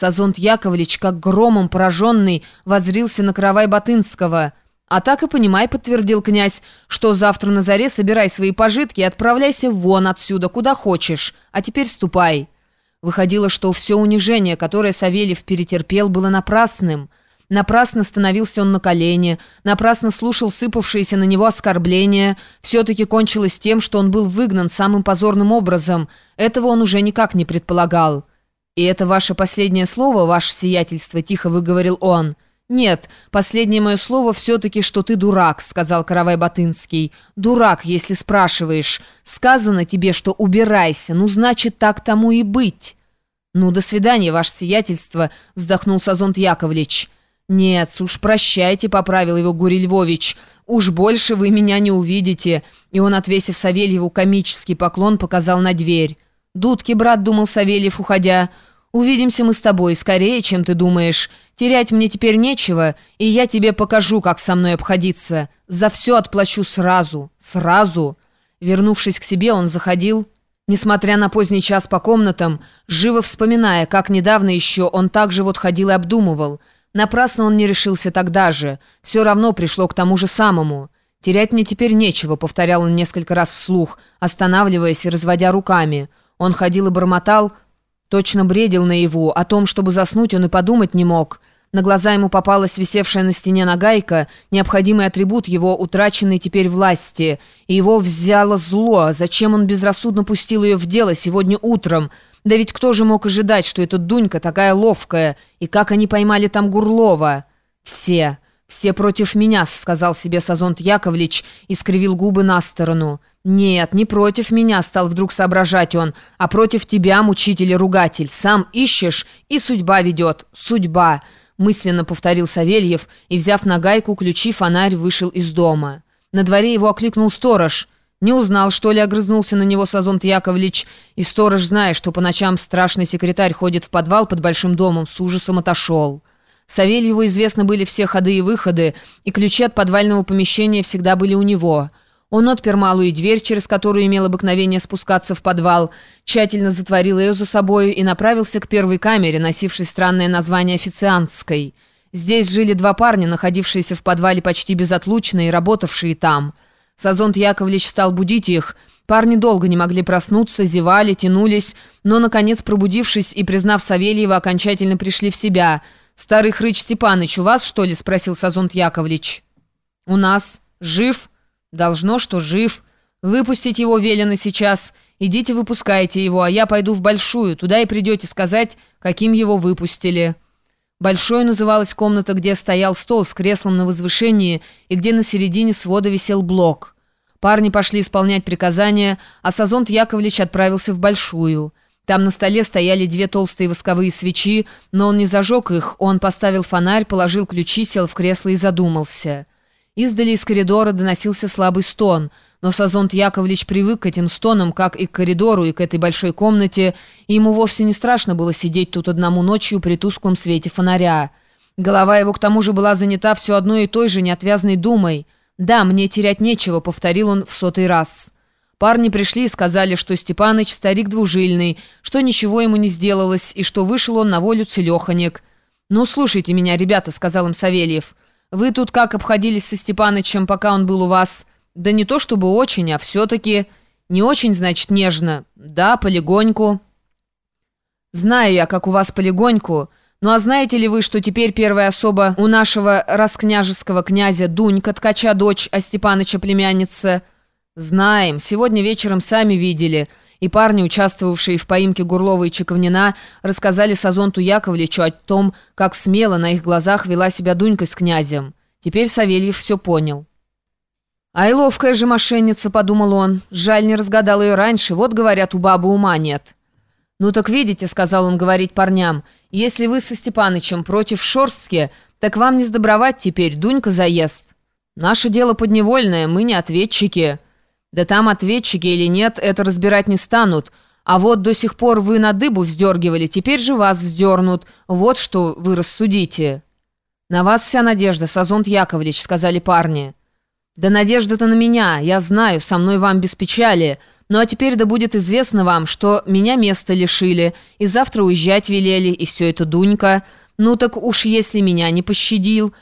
Сазонт Яковлевич, как громом пораженный, возрился на каравай Батынского. «А так и понимай», — подтвердил князь, «что завтра на заре собирай свои пожитки и отправляйся вон отсюда, куда хочешь, а теперь ступай». Выходило, что все унижение, которое Савельев перетерпел, было напрасным. Напрасно становился он на колени, напрасно слушал сыпавшиеся на него оскорбления. Все-таки кончилось тем, что он был выгнан самым позорным образом. Этого он уже никак не предполагал. «И это ваше последнее слово, ваше сиятельство?» – тихо выговорил он. «Нет, последнее мое слово все-таки, что ты дурак», — сказал Каравай Батынский. «Дурак, если спрашиваешь. Сказано тебе, что убирайся, ну, значит, так тому и быть». «Ну, до свидания, ваше сиятельство», — вздохнул Сазонт Яковлевич. «Нет, уж прощайте», — поправил его Гурий Львович. «Уж больше вы меня не увидите». И он, отвесив Савельеву комический поклон, показал на дверь. «Дудки, брат», — думал Савельев, уходя, — Увидимся мы с тобой скорее, чем ты думаешь. Терять мне теперь нечего, и я тебе покажу, как со мной обходиться. За все отплачу сразу, сразу». Вернувшись к себе, он заходил, несмотря на поздний час по комнатам, живо вспоминая, как недавно еще он так же вот ходил и обдумывал. Напрасно он не решился тогда же. Все равно пришло к тому же самому. «Терять мне теперь нечего», — повторял он несколько раз вслух, останавливаясь и разводя руками. Он ходил и бормотал, — Точно бредил наяву, о том, чтобы заснуть, он и подумать не мог. На глаза ему попалась висевшая на стене нагайка, необходимый атрибут его утраченной теперь власти. И его взяло зло. Зачем он безрассудно пустил ее в дело сегодня утром? Да ведь кто же мог ожидать, что эта Дунька такая ловкая? И как они поймали там Гурлова? Все. «Все против меня», — сказал себе Сазонт Яковлевич и скривил губы на сторону. «Нет, не против меня», — стал вдруг соображать он, «а против тебя, мучитель и ругатель. Сам ищешь, и судьба ведет. Судьба», — мысленно повторил Савельев и, взяв на гайку ключи, фонарь вышел из дома. На дворе его окликнул сторож. Не узнал, что ли, огрызнулся на него Сазонт Яковлевич, и сторож, зная, что по ночам страшный секретарь ходит в подвал под большим домом, с ужасом отошел. Савельеву известны были все ходы и выходы, и ключи от подвального помещения всегда были у него. Он отпер малую дверь, через которую имел обыкновение спускаться в подвал, тщательно затворил ее за собою и направился к первой камере, носившей странное название официантской. Здесь жили два парня, находившиеся в подвале почти безотлучно и работавшие там. Сазонт Яковлевич стал будить их. Парни долго не могли проснуться, зевали, тянулись, но, наконец, пробудившись и признав Савельева, окончательно пришли в себя – «Старый хрыч Степаныч у вас, что ли?» — спросил Сазонт Яковлевич. «У нас. Жив?» «Должно, что жив. Выпустить его велено сейчас. Идите выпускайте его, а я пойду в Большую. Туда и придете сказать, каким его выпустили». Большой называлась комната, где стоял стол с креслом на возвышении и где на середине свода висел блок. Парни пошли исполнять приказания, а Сазонт Яковлевич отправился в Большую. Там на столе стояли две толстые восковые свечи, но он не зажег их, он поставил фонарь, положил ключи, сел в кресло и задумался. Издали из коридора доносился слабый стон, но Сазонт Яковлевич привык к этим стонам, как и к коридору, и к этой большой комнате, и ему вовсе не страшно было сидеть тут одному ночью при тусклом свете фонаря. Голова его к тому же была занята все одной и той же неотвязной думой. «Да, мне терять нечего», — повторил он в сотый раз. Парни пришли и сказали, что Степаныч старик двужильный, что ничего ему не сделалось, и что вышел он на волю целеханек. «Ну, слушайте меня, ребята», — сказал им Савельев. «Вы тут как обходились со Степанычем, пока он был у вас? Да не то чтобы очень, а все-таки... Не очень, значит, нежно. Да, полегоньку». «Знаю я, как у вас полегоньку. Ну а знаете ли вы, что теперь первая особа у нашего раскняжеского князя Дунька Ткача дочь, а Степаныча племянница?» «Знаем. Сегодня вечером сами видели». И парни, участвовавшие в поимке Гурлова и Чековнина, рассказали Сазонту Яковлевичу о том, как смело на их глазах вела себя Дунька с князем. Теперь Савельев все понял. «Ай, ловкая же мошенница», — подумал он. «Жаль, не разгадал ее раньше. Вот, говорят, у бабы ума нет». «Ну так видите», — сказал он говорить парням, «если вы со Степанычем против Шорстки, так вам не сдобровать теперь, Дунька заест. Наше дело подневольное, мы не ответчики». Да там ответчики или нет, это разбирать не станут. А вот до сих пор вы на дыбу вздергивали, теперь же вас вздернут. Вот что вы рассудите». «На вас вся надежда, Сазонт Яковлевич», — сказали парни. «Да надежда-то на меня, я знаю, со мной вам без печали. Ну а теперь да будет известно вам, что меня места лишили, и завтра уезжать велели, и все это Дунька. Ну так уж если меня не пощадил,